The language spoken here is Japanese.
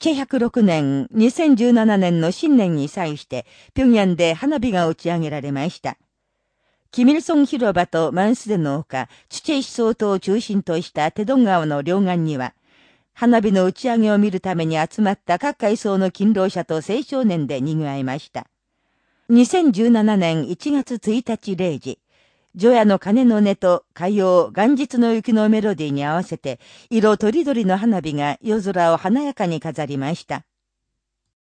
チェ106年、2017年の新年に際して、平壌で花火が打ち上げられました。キミルソン広場とマンスデのほか、チチェ思想島を中心としたテドン川の両岸には、花火の打ち上げを見るために集まった各階層の勤労者と青少年で賑わいました。2017年1月1日0時、除夜の鐘の音と海洋元日の雪のメロディーに合わせて、色とりどりの花火が夜空を華やかに飾りました。